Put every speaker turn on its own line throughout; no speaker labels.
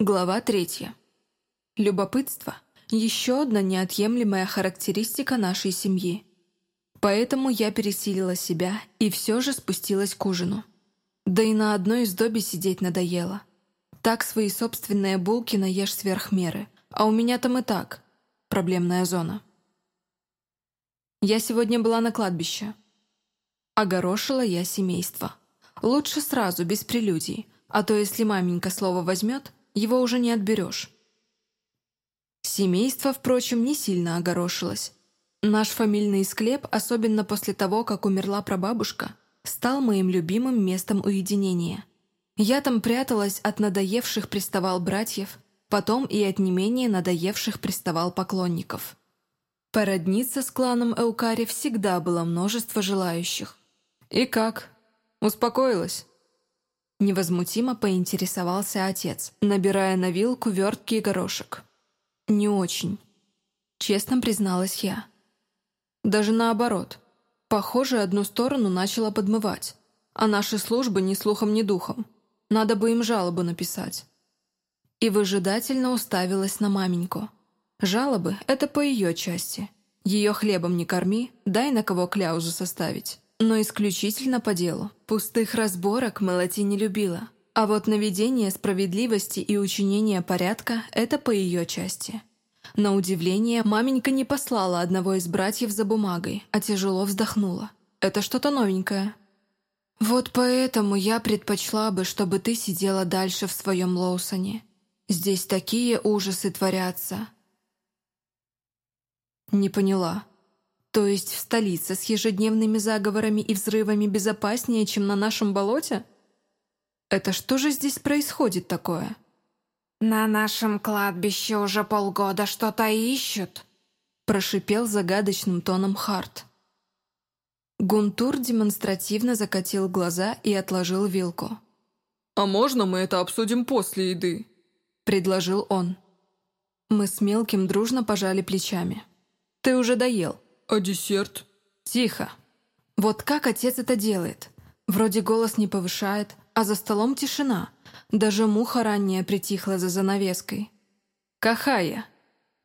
Глава третья. Любопытство – еще одна неотъемлемая характеристика нашей семьи. Поэтому я пересилила себя и все же спустилась к ужину. Да и на одной из доби сидеть надоело. Так свои собственные булки наешь сверх меры, а у меня там и так проблемная зона. Я сегодня была на кладбище. Огорошила я семейство. Лучше сразу, без прелюдий, а то если маменька слово возьмет, его уже не отберешь. Семейство, впрочем, не сильно огорошилось. Наш фамильный склеп, особенно после того, как умерла прабабушка, стал моим любимым местом уединения. Я там пряталась от надоевших приставал братьев, потом и от не менее надоевших приставал поклонников. Породниться с кланом Эукари всегда было множество желающих. «И как? Успокоилась?» Невозмутимо поинтересовался отец, набирая на вилку верткий горошек. «Не очень», — честно призналась я. «Даже наоборот. Похоже, одну сторону начала подмывать, а наши службы ни слухом, ни духом. Надо бы им жалобу написать». И выжидательно уставилась на маменьку. Жалобы — это по ее части. Ее хлебом не корми, дай на кого кляузу составить но исключительно по делу. Пустых разборок Мелати не любила, а вот наведение справедливости и учинение порядка – это по ее части. На удивление, маменька не послала одного из братьев за бумагой, а тяжело вздохнула. Это что-то новенькое. «Вот поэтому я предпочла бы, чтобы ты сидела дальше в своем Лоусоне. Здесь такие ужасы творятся». Не поняла. То есть в столице с ежедневными заговорами и взрывами безопаснее, чем на нашем болоте? Это что же здесь происходит такое?
«На нашем кладбище уже полгода что-то ищут»,
прошипел загадочным тоном Харт. Гунтур демонстративно закатил глаза и отложил вилку.
«А можно мы это обсудим после еды?»
предложил он. Мы с Мелким дружно пожали плечами. «Ты уже доел»,
«А десерт?»
«Тихо. Вот как отец это делает? Вроде голос не повышает, а за столом тишина. Даже муха ранняя притихла за занавеской. Кахая,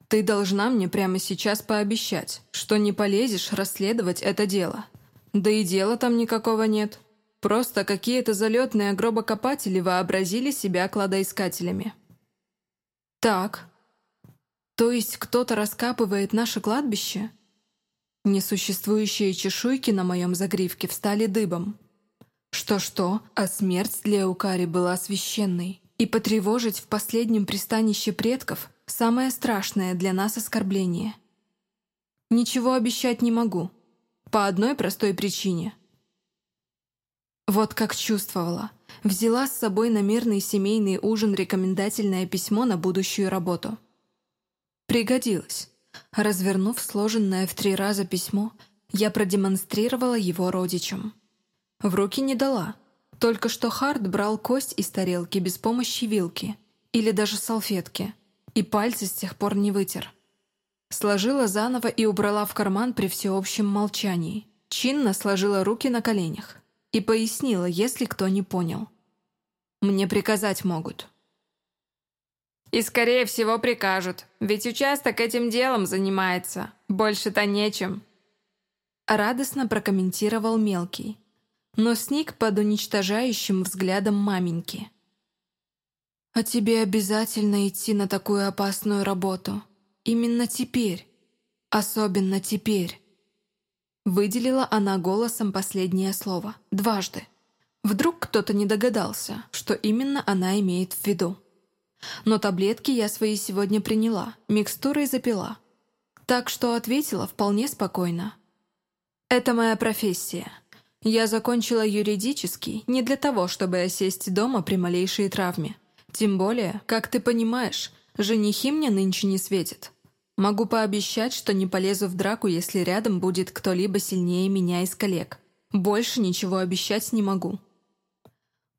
ты должна мне прямо сейчас пообещать, что не полезешь расследовать это дело. Да и дела там никакого нет. Просто какие-то залетные гробокопатели вообразили себя кладоискателями». «Так. То есть кто-то раскапывает наше кладбище?» Несуществующие чешуйки на моем загривке встали дыбом. Что-что, а смерть для Укари была священной. И потревожить в последнем пристанище предков – самое страшное для нас оскорбление. Ничего обещать не могу. По одной простой причине. Вот как чувствовала. Взяла с собой на мирный семейный ужин рекомендательное письмо на будущую работу. Пригодилось. Развернув сложенное в три раза письмо, я продемонстрировала его родичам. В руки не дала. Только что Харт брал кость из тарелки без помощи вилки или даже салфетки, и пальцы с тех пор не вытер. Сложила заново и убрала в карман при всеобщем молчании. Чинно сложила руки на коленях и пояснила, если кто не понял. «Мне приказать могут».
И, скорее всего, прикажут, ведь участок этим делом занимается. Больше-то нечем».
Радостно прокомментировал мелкий, но сник под уничтожающим взглядом маменьки. «А тебе обязательно идти на такую опасную работу. Именно теперь. Особенно теперь». Выделила она голосом последнее слово. Дважды. Вдруг кто-то не догадался, что именно она имеет в виду. Но таблетки я свои сегодня приняла, микстурой запила. Так что ответила вполне спокойно. «Это моя профессия. Я закончила юридический не для того, чтобы осесть дома при малейшей травме. Тем более, как ты понимаешь, женихи мне нынче не светят. Могу пообещать, что не полезу в драку, если рядом будет кто-либо сильнее меня из коллег. Больше ничего обещать не могу».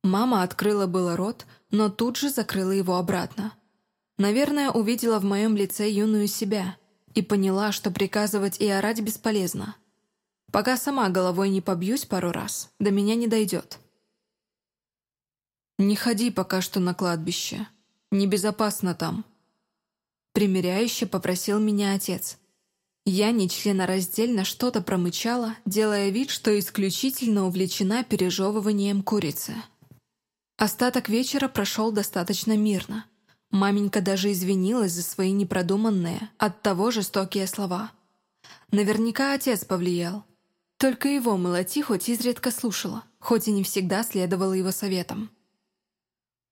Мама открыла было рот, но тут же закрыла его обратно. Наверное, увидела в моем лице юную себя и поняла, что приказывать и орать бесполезно. Пока сама головой не побьюсь пару раз, до меня не дойдет. «Не ходи пока что на кладбище», Небезопасно там». Примеряюще попросил меня отец. Я нечленораздельно что-то промычала, делая вид, что исключительно увлечена пережевыванием курицы. Остаток вечера прошел достаточно мирно. Маменька даже извинилась за свои непродуманные, оттого жестокие слова. Наверняка отец повлиял. Только его Молоти хоть изредка слушала, хоть и не всегда следовала его советам.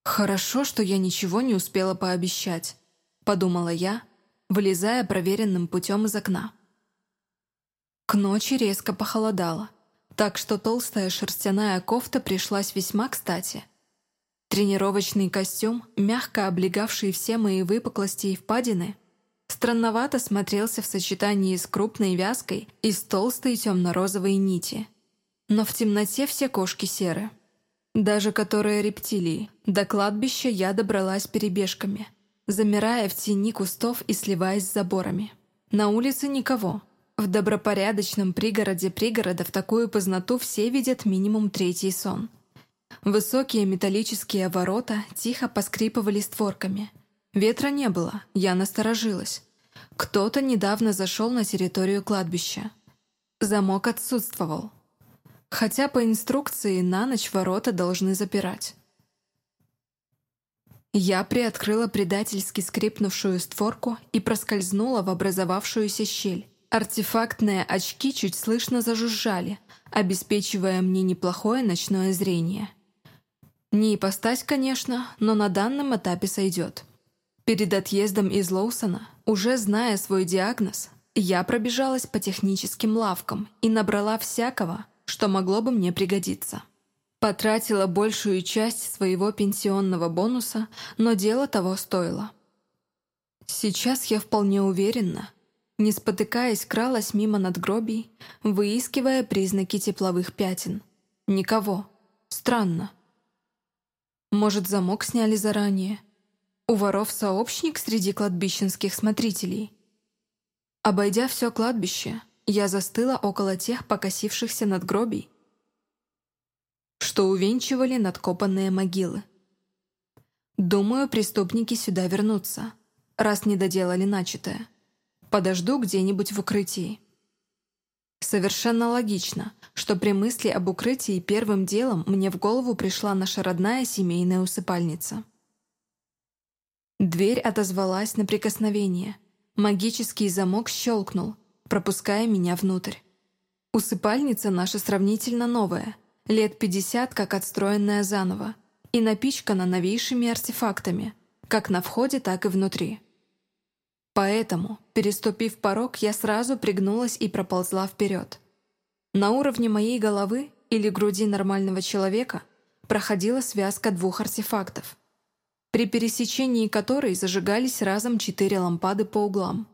«Хорошо, что я ничего не успела пообещать», — подумала я, вылезая проверенным путем из окна. К ночи резко похолодало, так что толстая шерстяная кофта пришлась весьма кстати. Тренировочный костюм, мягко облегавший все мои выпуклости и впадины, странновато смотрелся в сочетании с крупной вязкой из толстой темно-розовой нити. Но в темноте все кошки серы. Даже которые рептилии. До кладбища я добралась перебежками — замирая в тени кустов и сливаясь с заборами. На улице никого. В добропорядочном пригороде пригорода в такую познату все видят минимум третий сон. Высокие металлические ворота тихо поскрипывали створками. Ветра не было, я насторожилась. Кто-то недавно зашел на территорию кладбища. Замок отсутствовал. Хотя по инструкции на ночь ворота должны запирать. Я приоткрыла предательски скрипнувшую створку и проскользнула в образовавшуюся щель. Артефактные очки чуть слышно зажужжали, обеспечивая мне неплохое ночное зрение. Не ипостась, конечно, но на данном этапе сойдет. Перед отъездом из Лоусона, уже зная свой диагноз, я пробежалась по техническим лавкам и набрала всякого, что могло бы мне пригодиться. Потратила большую часть своего пенсионного бонуса, но дело того стоило. Сейчас я вполне уверена, не спотыкаясь, кралась мимо надгробий, выискивая признаки тепловых пятен. Никого. Странно. Может, замок сняли заранее? У воров сообщник среди кладбищенских смотрителей? Обойдя все кладбище, я застыла около тех покосившихся надгробий, что увенчивали надкопанные могилы. Думаю, преступники сюда вернутся, раз не доделали начатое. Подожду где-нибудь в укрытии. Совершенно логично, что при мысли об укрытии первым делом мне в голову пришла наша родная семейная усыпальница. Дверь отозвалась на прикосновение. Магический замок щелкнул, пропуская меня внутрь. Усыпальница наша сравнительно новая, лет 50 как отстроенная заново, и напичкана новейшими артефактами, как на входе, так и внутри. Поэтому, переступив порог, я сразу пригнулась и проползла вперед. На уровне моей головы или груди нормального человека проходила связка двух артефактов, при пересечении которой зажигались разом четыре лампады по углам.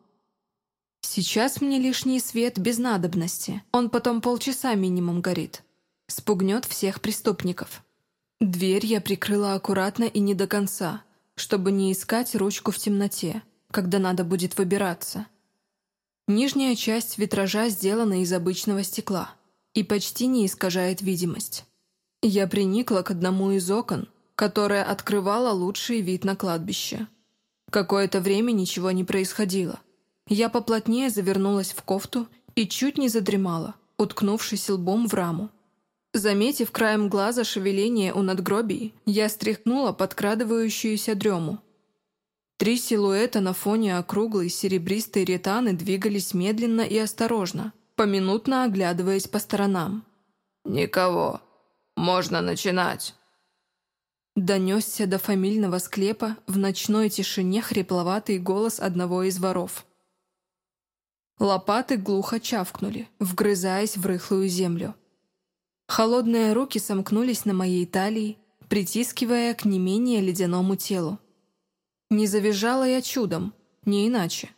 Сейчас мне лишний свет без надобности, он потом полчаса минимум горит спугнет всех преступников. Дверь я прикрыла аккуратно и не до конца, чтобы не искать ручку в темноте, когда надо будет выбираться. Нижняя часть витража сделана из обычного стекла и почти не искажает видимость. Я приникла к одному из окон, которое открывало лучший вид на кладбище. Какое-то время ничего не происходило. Я поплотнее завернулась в кофту и чуть не задремала, уткнувшись лбом в раму. Заметив краем глаза шевеление у надгробий, я стряхнула подкрадывающуюся дрему. Три силуэта на фоне округлой серебристой ретаны двигались медленно и осторожно, поминутно оглядываясь по сторонам.
«Никого. Можно начинать».
Донесся до фамильного склепа в ночной тишине хрипловатый голос одного из воров. Лопаты глухо чавкнули, вгрызаясь в рыхлую землю. Холодные руки сомкнулись на моей талии, притискивая к не менее ледяному телу. Не завизжала я чудом, не иначе.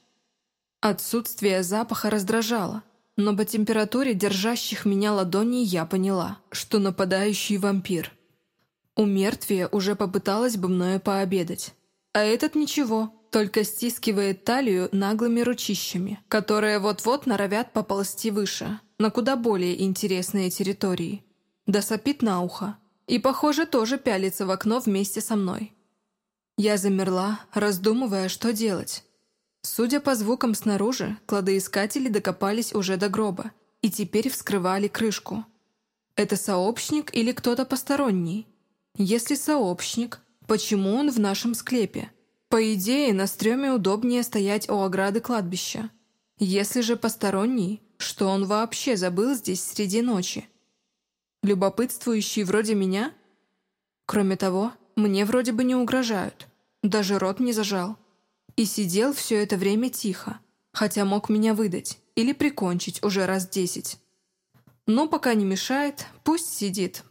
Отсутствие запаха раздражало, но по температуре держащих меня ладоней я поняла, что нападающий вампир. У мертвия уже попыталась бы мною пообедать. А этот ничего, только стискивает талию наглыми ручищами, которые вот-вот норовят поползти выше, на куда более интересные территории. Да сопит на ухо. И, похоже, тоже пялится в окно вместе со мной. Я замерла, раздумывая, что делать. Судя по звукам снаружи, кладоискатели докопались уже до гроба и теперь вскрывали крышку. Это сообщник или кто-то посторонний? Если сообщник, почему он в нашем склепе? По идее, на стреме удобнее стоять у ограды кладбища. Если же посторонний, что он вообще забыл здесь среди ночи? Любопытствующий вроде меня? Кроме того, мне вроде бы не угрожают. Даже рот не зажал. И сидел все это время тихо, хотя мог меня выдать или прикончить уже раз десять. Но пока не мешает, пусть сидит,